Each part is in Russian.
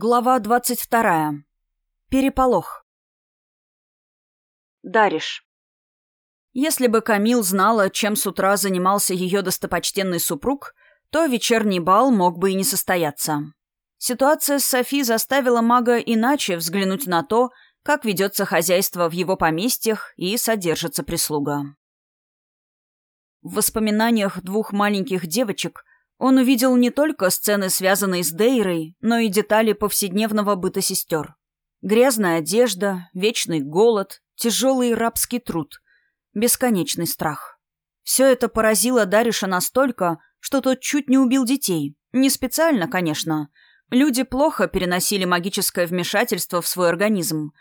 Глава двадцать вторая. Переполох. Дариш. Если бы Камил знала, чем с утра занимался ее достопочтенный супруг, то вечерний бал мог бы и не состояться. Ситуация с Софи заставила мага иначе взглянуть на то, как ведется хозяйство в его поместьях и содержится прислуга. В воспоминаниях двух маленьких девочек он увидел не только сцены, связанные с Дейрой, но и детали повседневного быта сестер. Грязная одежда, вечный голод, тяжелый рабский труд, бесконечный страх. Все это поразило Дариша настолько, что тот чуть не убил детей. Не специально, конечно. Люди плохо переносили магическое вмешательство в свой организм,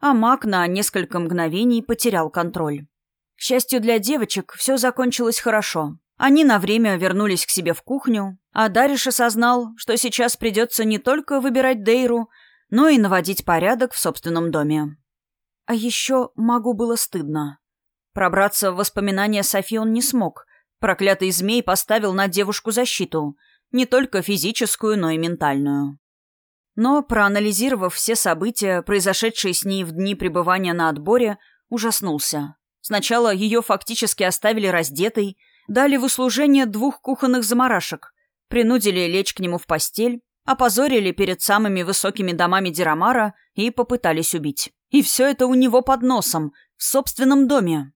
а маг на несколько мгновений потерял контроль. К счастью для девочек, все закончилось хорошо. Они на время вернулись к себе в кухню, а Дариш осознал, что сейчас придется не только выбирать Дейру, но и наводить порядок в собственном доме. А еще магу было стыдно. Пробраться в воспоминания Софи он не смог. Проклятый змей поставил на девушку защиту, не только физическую, но и ментальную. Но, проанализировав все события, произошедшие с ней в дни пребывания на отборе, ужаснулся. Сначала ее фактически оставили раздетой, дали в услужение двух кухонных заморашек, принудили лечь к нему в постель, опозорили перед самыми высокими домами Дирамара и попытались убить. И все это у него под носом, в собственном доме.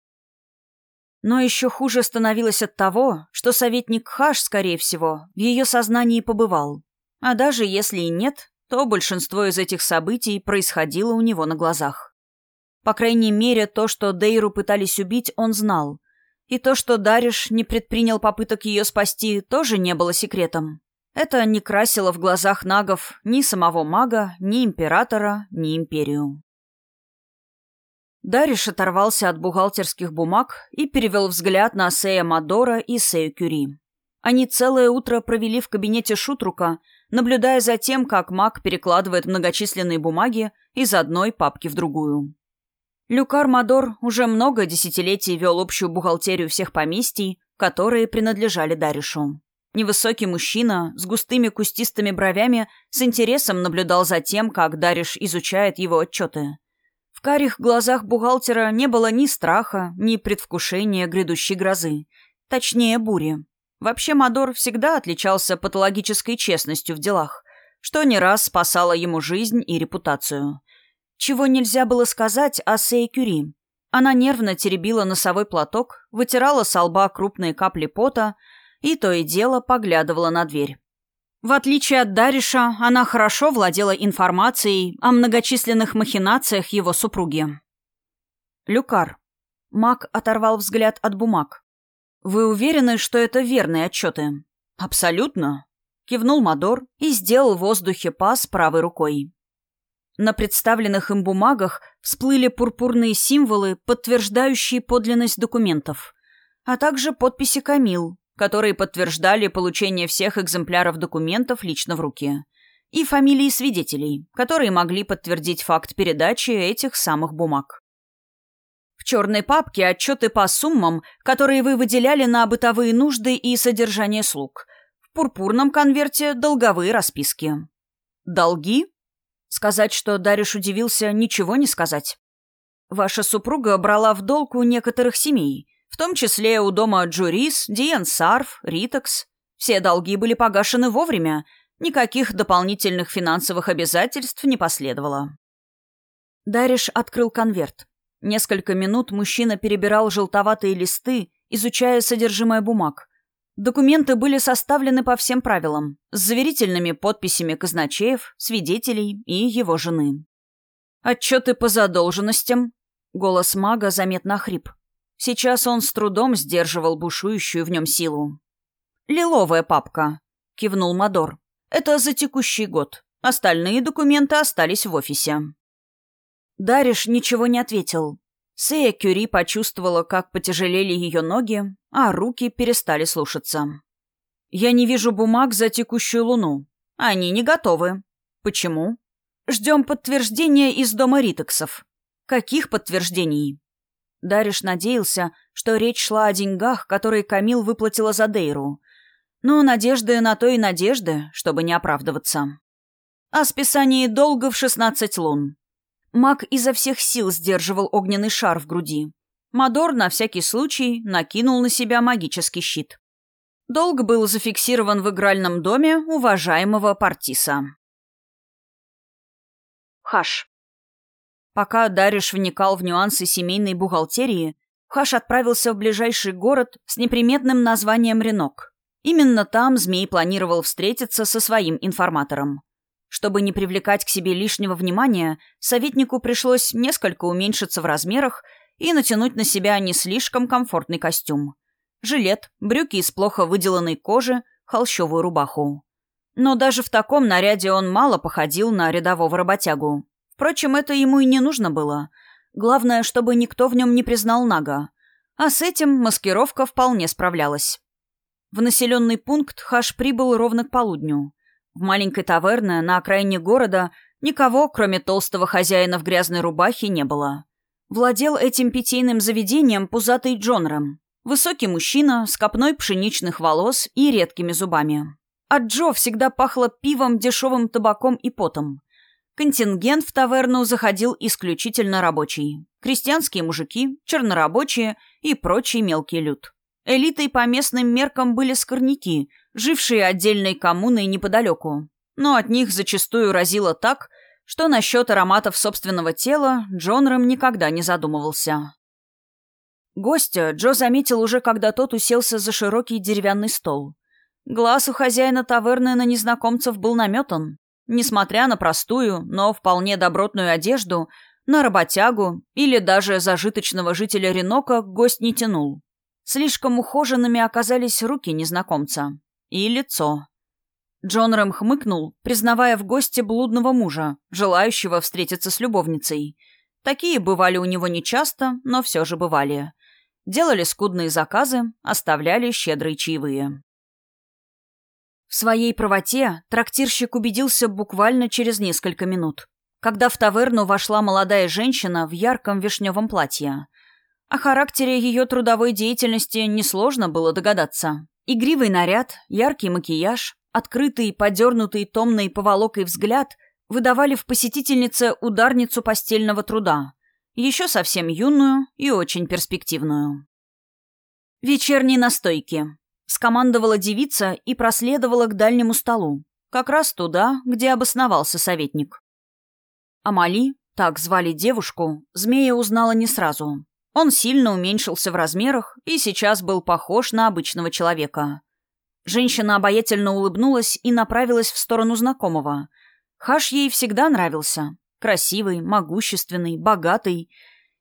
Но еще хуже становилось от того, что советник Хаш, скорее всего, в ее сознании побывал. А даже если и нет, то большинство из этих событий происходило у него на глазах. По крайней мере, то, что Дейру пытались убить, он знал. И то, что Дариш не предпринял попыток ее спасти, тоже не было секретом. Это не красило в глазах нагов ни самого мага, ни императора, ни империю. Дариш оторвался от бухгалтерских бумаг и перевел взгляд на Сея Мадора и Сею Кюри. Они целое утро провели в кабинете Шутрука, наблюдая за тем, как маг перекладывает многочисленные бумаги из одной папки в другую. Люкар Мадор уже много десятилетий вел общую бухгалтерию всех поместий, которые принадлежали Даришу. Невысокий мужчина с густыми кустистыми бровями с интересом наблюдал за тем, как Дариш изучает его отчеты. В карих глазах бухгалтера не было ни страха, ни предвкушения грядущей грозы. Точнее, бури. Вообще Мадор всегда отличался патологической честностью в делах, что не раз спасало ему жизнь и репутацию – чего нельзя было сказать о Сей Кюри. Она нервно теребила носовой платок, вытирала со лба крупные капли пота и то и дело поглядывала на дверь. В отличие от Дариша, она хорошо владела информацией о многочисленных махинациях его супруги. «Люкар». Мак оторвал взгляд от бумаг. «Вы уверены, что это верные отчеты?» «Абсолютно», — кивнул Мадор и сделал в воздухе пас правой рукой. На представленных им бумагах всплыли пурпурные символы, подтверждающие подлинность документов, а также подписи Камил, которые подтверждали получение всех экземпляров документов лично в руки, и фамилии свидетелей, которые могли подтвердить факт передачи этих самых бумаг. В черной папке отчеты по суммам, которые вы выделяли на бытовые нужды и содержание слуг. В пурпурном конверте долговые расписки. Долги Сказать, что Дариш удивился, ничего не сказать. Ваша супруга брала в долг у некоторых семей, в том числе у дома Джурис, Диен Сарф, Ритекс. Все долги были погашены вовремя, никаких дополнительных финансовых обязательств не последовало. Дариш открыл конверт. Несколько минут мужчина перебирал желтоватые листы, изучая содержимое бумаг. Документы были составлены по всем правилам, с заверительными подписями казначеев, свидетелей и его жены. Отчеты по задолженностям. Голос мага заметно хрип. Сейчас он с трудом сдерживал бушующую в нем силу. «Лиловая папка», — кивнул Мадор. «Это за текущий год. Остальные документы остались в офисе». Дариш ничего не ответил, Сея Кюри почувствовала, как потяжелели ее ноги, а руки перестали слушаться. «Я не вижу бумаг за текущую луну. Они не готовы. Почему?» «Ждем подтверждения из дома Ритексов». «Каких подтверждений?» Дариш надеялся, что речь шла о деньгах, которые Камил выплатила за Дейру. Но надежды на то и надежды, чтобы не оправдываться. о списании долга в 16 лун. Маг изо всех сил сдерживал огненный шар в груди. Мадор на всякий случай накинул на себя магический щит. Долг был зафиксирован в игральном доме уважаемого Партиса. Хаш. Пока Дариш вникал в нюансы семейной бухгалтерии, Хаш отправился в ближайший город с неприметным названием Ренок. Именно там Змей планировал встретиться со своим информатором. Чтобы не привлекать к себе лишнего внимания, советнику пришлось несколько уменьшиться в размерах и натянуть на себя не слишком комфортный костюм. Жилет, брюки из плохо выделанной кожи, холщовую рубаху. Но даже в таком наряде он мало походил на рядового работягу. Впрочем, это ему и не нужно было — Главное, чтобы никто в нем не признал Нага. А с этим маскировка вполне справлялась. В населенный пункт Хаш прибыл ровно к полудню. В маленькой таверне на окраине города никого, кроме толстого хозяина в грязной рубахе, не было. Владел этим питейным заведением пузатый Джонрем. Высокий мужчина с копной пшеничных волос и редкими зубами. От Джо всегда пахло пивом, дешевым табаком и потом. Контингент в таверну заходил исключительно рабочий. Крестьянские мужики, чернорабочие и прочий мелкий люд. Элитой по местным меркам были скорняки, жившие отдельной коммуной неподалеку. Но от них зачастую разило так, что насчет ароматов собственного тела Джон Рэм никогда не задумывался. Гостя Джо заметил уже, когда тот уселся за широкий деревянный стол. Глаз у хозяина таверны на незнакомцев был наметан. Несмотря на простую, но вполне добротную одежду, на работягу или даже зажиточного жителя Ренока гость не тянул. Слишком ухоженными оказались руки незнакомца. И лицо. Джон Рэм хмыкнул, признавая в госте блудного мужа, желающего встретиться с любовницей. Такие бывали у него нечасто, но все же бывали. Делали скудные заказы, оставляли щедрые чаевые. В своей правоте трактирщик убедился буквально через несколько минут, когда в таверну вошла молодая женщина в ярком вишневом платье. О характере ее трудовой деятельности несложно было догадаться. Игривый наряд, яркий макияж, открытый, подернутый томной поволокой взгляд выдавали в посетительнице ударницу постельного труда, еще совсем юную и очень перспективную. Вечерние настойки. Скомандовала девица и проследовала к дальнему столу, как раз туда, где обосновался советник. Амали, так звали девушку, змея узнала не сразу. Он сильно уменьшился в размерах и сейчас был похож на обычного человека. Женщина обаятельно улыбнулась и направилась в сторону знакомого. Хаш ей всегда нравился. Красивый, могущественный, богатый.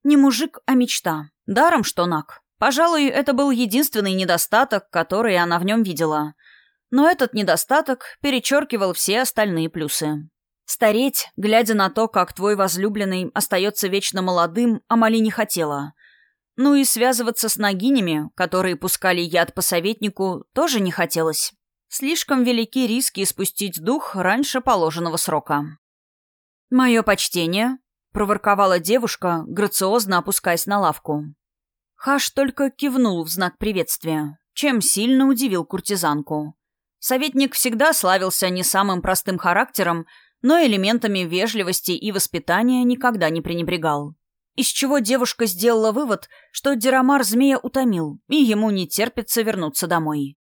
Не мужик, а мечта. Даром, что наг. Пожалуй, это был единственный недостаток, который она в нем видела. Но этот недостаток перечеркивал все остальные плюсы. Стареть, глядя на то, как твой возлюбленный остается вечно молодым, Амали не хотела. Ну и связываться с ногинями, которые пускали яд по советнику, тоже не хотелось. Слишком велики риски спустить дух раньше положенного срока. «Мое почтение», — проворковала девушка, грациозно опускаясь на лавку. Хаш только кивнул в знак приветствия, чем сильно удивил куртизанку. Советник всегда славился не самым простым характером, но элементами вежливости и воспитания никогда не пренебрегал. Из чего девушка сделала вывод, что Дерамар змея утомил, и ему не терпится вернуться домой.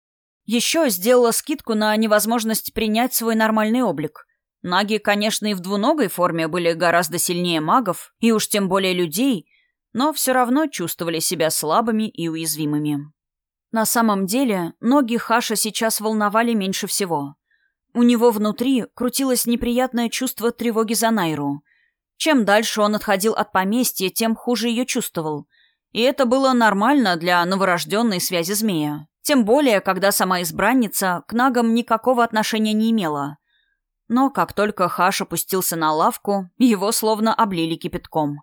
Еще сделала скидку на невозможность принять свой нормальный облик. Наги, конечно, и в двуногой форме были гораздо сильнее магов, и уж тем более людей, но все равно чувствовали себя слабыми и уязвимыми. На самом деле, ноги Хаша сейчас волновали меньше всего. У него внутри крутилось неприятное чувство тревоги за Найру. Чем дальше он отходил от поместья, тем хуже ее чувствовал. И это было нормально для новорожденной связи змея. Тем более, когда сама избранница к нагам никакого отношения не имела. Но как только Хаш опустился на лавку, его словно облили кипятком.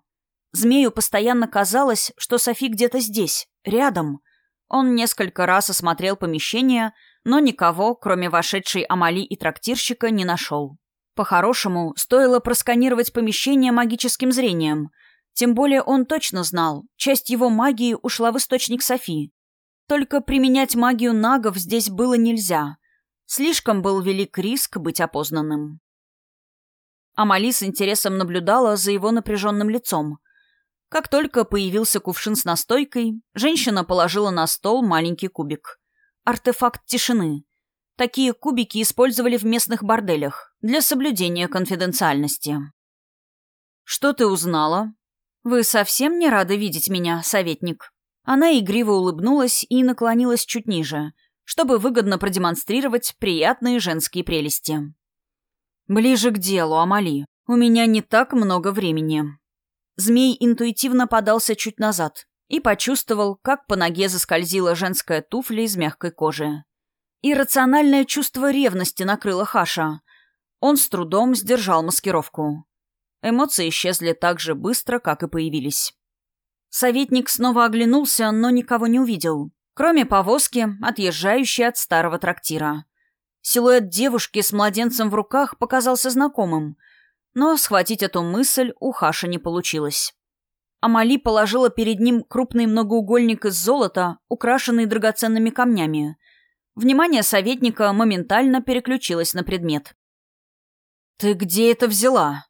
Змею постоянно казалось, что Софи где-то здесь, рядом. Он несколько раз осмотрел помещение, но никого, кроме вошедшей Амали и трактирщика, не нашел. По-хорошему, стоило просканировать помещение магическим зрением. Тем более он точно знал, часть его магии ушла в источник Софи. Только применять магию нагов здесь было нельзя. Слишком был велик риск быть опознанным. Амали с интересом наблюдала за его напряженным лицом. Как только появился кувшин с настойкой, женщина положила на стол маленький кубик. Артефакт тишины. Такие кубики использовали в местных борделях для соблюдения конфиденциальности. «Что ты узнала?» «Вы совсем не рады видеть меня, советник?» Она игриво улыбнулась и наклонилась чуть ниже, чтобы выгодно продемонстрировать приятные женские прелести. «Ближе к делу, Амали. У меня не так много времени». Змей интуитивно подался чуть назад и почувствовал, как по ноге заскользила женская туфля из мягкой кожи. Иррациональное чувство ревности накрыло Хаша. Он с трудом сдержал маскировку. Эмоции исчезли так же быстро, как и появились. Советник снова оглянулся, но никого не увидел, кроме повозки, отъезжающей от старого трактира. Силуэт девушки с младенцем в руках показался знакомым, но схватить эту мысль у Хаша не получилось. Амали положила перед ним крупный многоугольник из золота, украшенный драгоценными камнями. Внимание советника моментально переключилось на предмет. «Ты где это взяла?»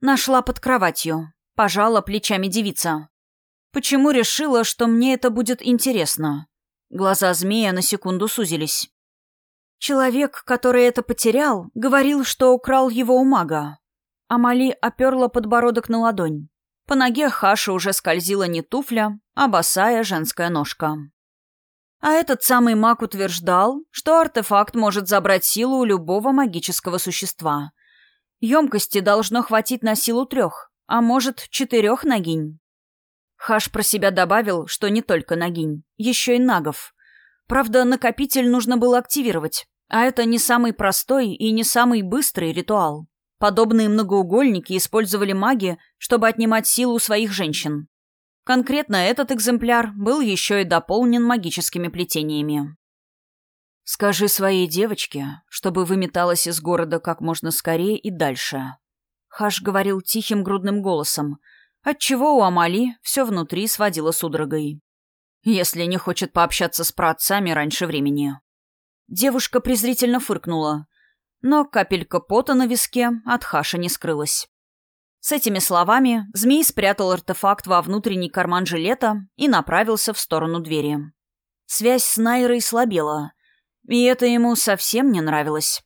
«Нашла под кроватью», — пожала плечами девица. «Почему решила, что мне это будет интересно?» Глаза змея на секунду сузились. Человек, который это потерял, говорил, что украл его у мага. Амали оперла подбородок на ладонь. По ноге Хаша уже скользила не туфля, а босая женская ножка. А этот самый маг утверждал, что артефакт может забрать силу у любого магического существа. Емкости должно хватить на силу трех, а может, четырех ногинь. Хаш про себя добавил, что не только ногинь, еще и нагов. Правда, накопитель нужно было активировать, а это не самый простой и не самый быстрый ритуал. Подобные многоугольники использовали маги, чтобы отнимать силу у своих женщин. Конкретно этот экземпляр был еще и дополнен магическими плетениями. «Скажи своей девочке, чтобы выметалась из города как можно скорее и дальше». Хаш говорил тихим грудным голосом, отчего у Амали все внутри сводило судорогой. «Если не хочет пообщаться с праотцами раньше времени». Девушка презрительно фыркнула, но капелька пота на виске от Хаша не скрылась. С этими словами змей спрятал артефакт во внутренний карман жилета и направился в сторону двери. Связь с Найрой слабела, и это ему совсем не нравилось.